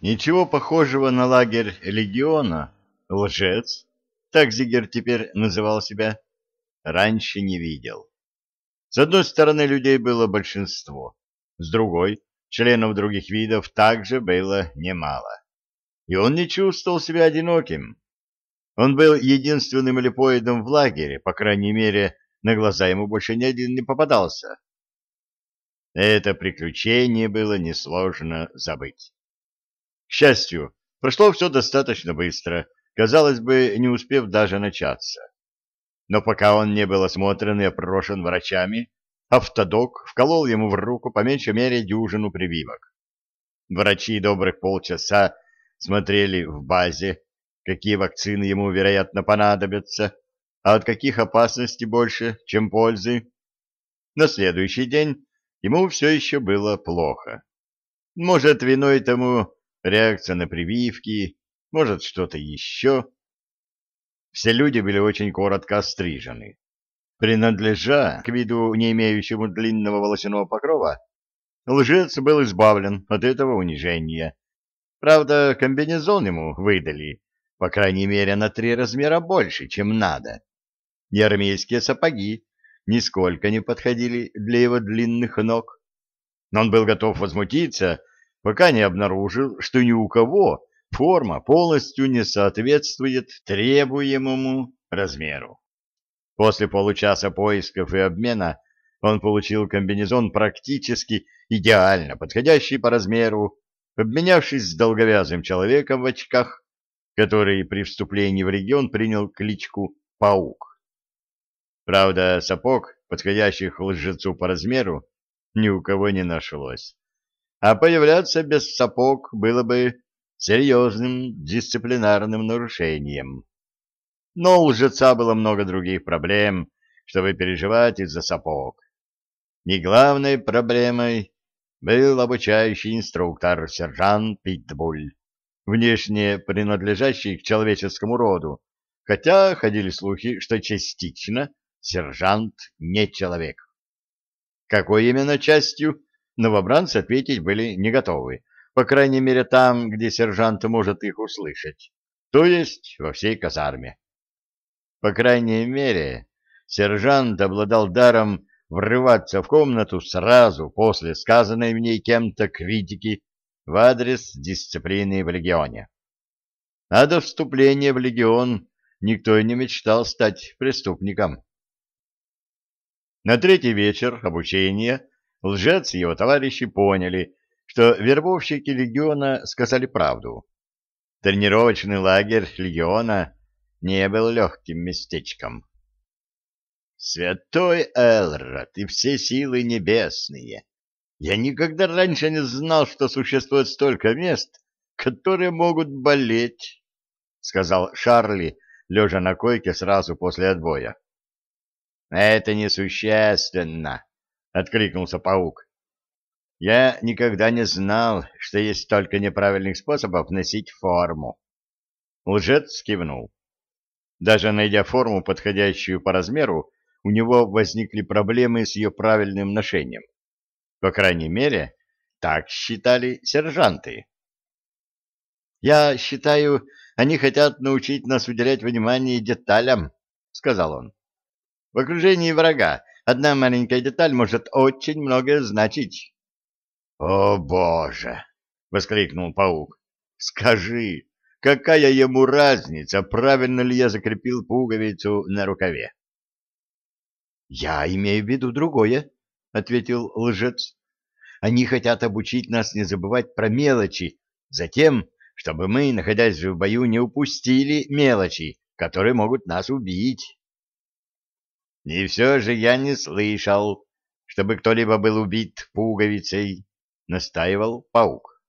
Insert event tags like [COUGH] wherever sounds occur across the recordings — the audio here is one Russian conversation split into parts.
Ничего похожего на лагерь легиона, лжец, так Зигер теперь называл себя, раньше не видел. С одной стороны, людей было большинство, с другой, членов других видов также было немало. И он не чувствовал себя одиноким. Он был единственным липоидом в лагере, по крайней мере, на глаза ему больше ни один не попадался. Это приключение было несложно забыть. К счастью, прошло все достаточно быстро, казалось бы, не успев даже начаться. Но пока он не был осмотрен и опрошен врачами, автодок вколол ему в руку по меньшей мере дюжину прививок. Врачи добрых полчаса смотрели в базе, какие вакцины ему, вероятно, понадобятся, а от каких опасностей больше, чем пользы. На следующий день ему все еще было плохо. Может, виной тому реакция на прививки, может, что-то еще. Все люди были очень коротко острижены. Принадлежа к виду, не имеющему длинного волосяного покрова, лжец был избавлен от этого унижения. Правда, комбинезон ему выдали, по крайней мере, на три размера больше, чем надо. И армейские сапоги нисколько не подходили для его длинных ног. Но он был готов возмутиться, пока не обнаружил, что ни у кого форма полностью не соответствует требуемому размеру. После получаса поисков и обмена он получил комбинезон практически идеально подходящий по размеру, обменявшись с долговязым человеком в очках, который при вступлении в регион принял кличку «Паук». Правда, сапог, подходящих лжецу по размеру, ни у кого не нашлось а появляться без сапог было бы серьезным дисциплинарным нарушением. Но у лжеца было много других проблем, чтобы переживать из-за сапог. И главной проблемой был обучающий инструктор сержант Питбуль, внешне принадлежащий к человеческому роду, хотя ходили слухи, что частично сержант не человек. Какой именно частью, новобранцы ответить были не готовы, по крайней мере там, где сержант может их услышать, то есть во всей казарме. По крайней мере, сержант обладал даром врываться в комнату сразу после сказанной в ней кем-то критики в адрес дисциплины в легионе. А до вступления в легион никто и не мечтал стать преступником. На третий вечер обучения Лжец и его товарищи поняли, что вербовщики легиона сказали правду. Тренировочный лагерь легиона не был легким местечком. «Святой Элрод и все силы небесные! Я никогда раньше не знал, что существует столько мест, которые могут болеть», — сказал Шарли, лежа на койке сразу после отбоя. «Это несущественно», — откликнулся паук. «Я никогда не знал, что есть столько неправильных способов носить форму». Лжец кивнул. Даже найдя форму, подходящую по размеру, у него возникли проблемы с ее правильным ношением. По крайней мере, так считали сержанты. «Я считаю, они хотят научить нас уделять внимание деталям», — сказал он. «В окружении врага Одна маленькая деталь может очень многое значить. — О, Боже! — воскликнул паук. — Скажи, какая ему разница, правильно ли я закрепил пуговицу на рукаве? — Я имею в виду другое, — ответил лжец. — Они хотят обучить нас не забывать про мелочи, затем, чтобы мы, находясь в бою, не упустили мелочи, которые могут нас убить. И все же я не слышал, чтобы кто-либо был убит пуговицей, — настаивал паук.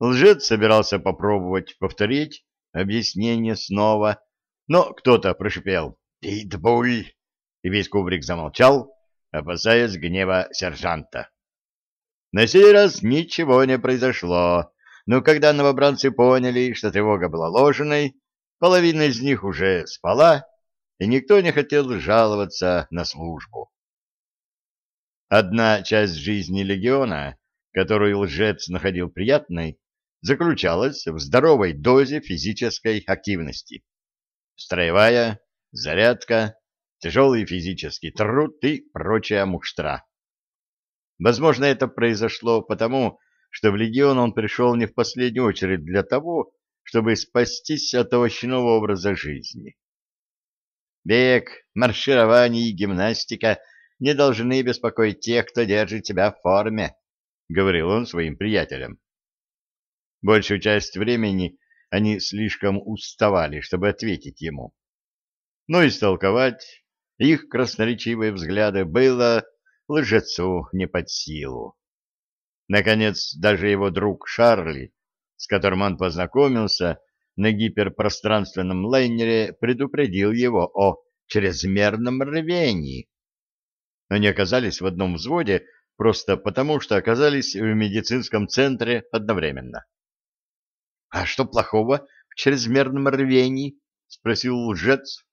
Лжец собирался попробовать повторить объяснение снова, но кто-то прошипел «Питбуль!» и весь кубрик замолчал, опасаясь гнева сержанта. На сей раз ничего не произошло, но когда новобранцы поняли, что тревога была ложной, половина из них уже спала, и никто не хотел жаловаться на службу. Одна часть жизни легиона, которую лжец находил приятной, заключалась в здоровой дозе физической активности. Строевая, зарядка, тяжелый физический труд и прочая муштра. Возможно, это произошло потому, что в легион он пришел не в последнюю очередь для того, чтобы спастись от овощного образа жизни. Бег, марширование и гимнастика не должны беспокоить тех, кто держит себя в форме, — говорил он своим приятелям. Большую часть времени они слишком уставали, чтобы ответить ему. Но истолковать их красноречивые взгляды было лжецу не под силу. Наконец, даже его друг Шарли, с которым он познакомился на гиперпространственном лайнере, предупредил его о чрезмерном рвении. Они оказались в одном взводе просто потому, что оказались в медицинском центре одновременно. — А что плохого в чрезмерном рвении? — спросил лжец.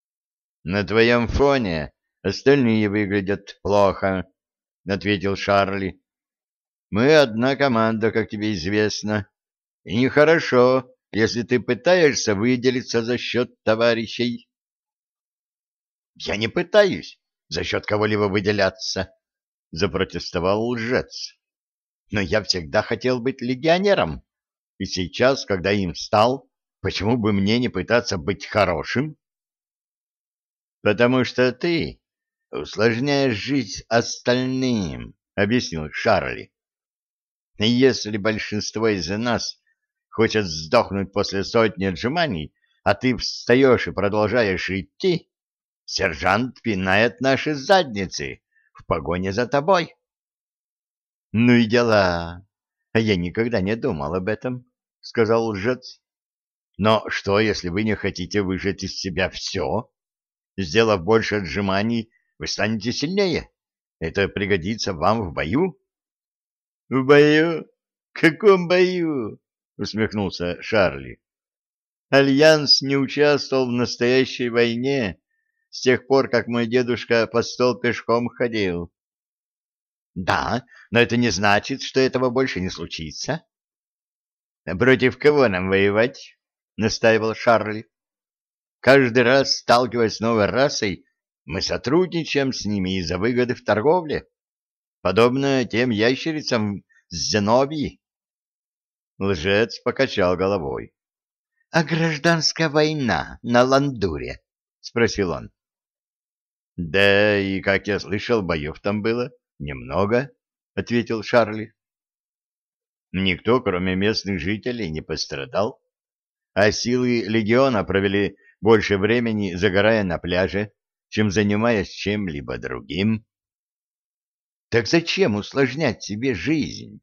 — На твоем фоне остальные выглядят плохо, — ответил Шарли. — Мы одна команда, как тебе известно, и нехорошо, если ты пытаешься выделиться за счет товарищей. — Я не пытаюсь за счет кого-либо выделяться, — запротестовал лжец. — Но я всегда хотел быть легионером, и сейчас, когда им стал, почему бы мне не пытаться быть хорошим? — Потому что ты усложняешь жизнь остальным, — объяснил Шарли. — Если большинство из нас хочет сдохнуть после сотни отжиманий, а ты встаешь и продолжаешь идти, сержант пинает наши задницы в погоне за тобой. — Ну и дела. Я никогда не думал об этом, — сказал лжец. — Но что, если вы не хотите выжать из себя все? Сделав больше отжиманий, вы станете сильнее. Это пригодится вам в бою? — В бою? Каком бою? — усмехнулся Шарли. — Альянс не участвовал в настоящей войне с тех пор, как мой дедушка по стол пешком ходил. — Да, но это не значит, что этого больше не случится. — Против кого нам воевать? — настаивал Шарли. — Каждый раз, сталкиваясь с новой расой, мы сотрудничаем с ними из-за выгоды в торговле, подобно тем ящерицам с Зенобии. Лжец покачал головой. — А гражданская война на Ландуре? — спросил он. — Да и, как я слышал, боев там было немного, — ответил Шарли. Никто, кроме местных жителей, не пострадал, а силы легиона провели больше времени, загорая на пляже, чем занимаясь чем-либо другим. Так зачем усложнять себе жизнь?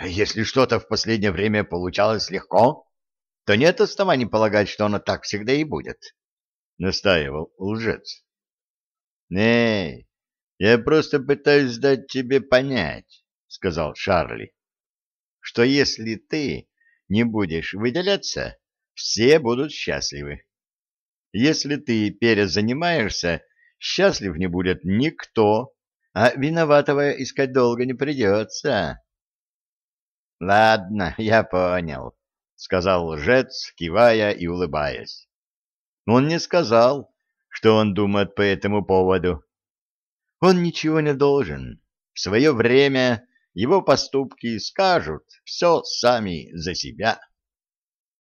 Если что-то в последнее время получалось легко, то нет оснований полагать, что оно так всегда и будет. — настаивал лжец. — Эй, я просто пытаюсь дать тебе понять, — сказал Шарли, — что если ты не будешь выделяться, все будут счастливы. Если ты перезанимаешься, счастлив не будет никто, а виноватого искать долго не придется. — Ладно, [LAUGHS] я понял, — сказал лжец, кивая и улыбаясь. Он не сказал, что он думает по этому поводу. Он ничего не должен. В свое время его поступки скажут все сами за себя.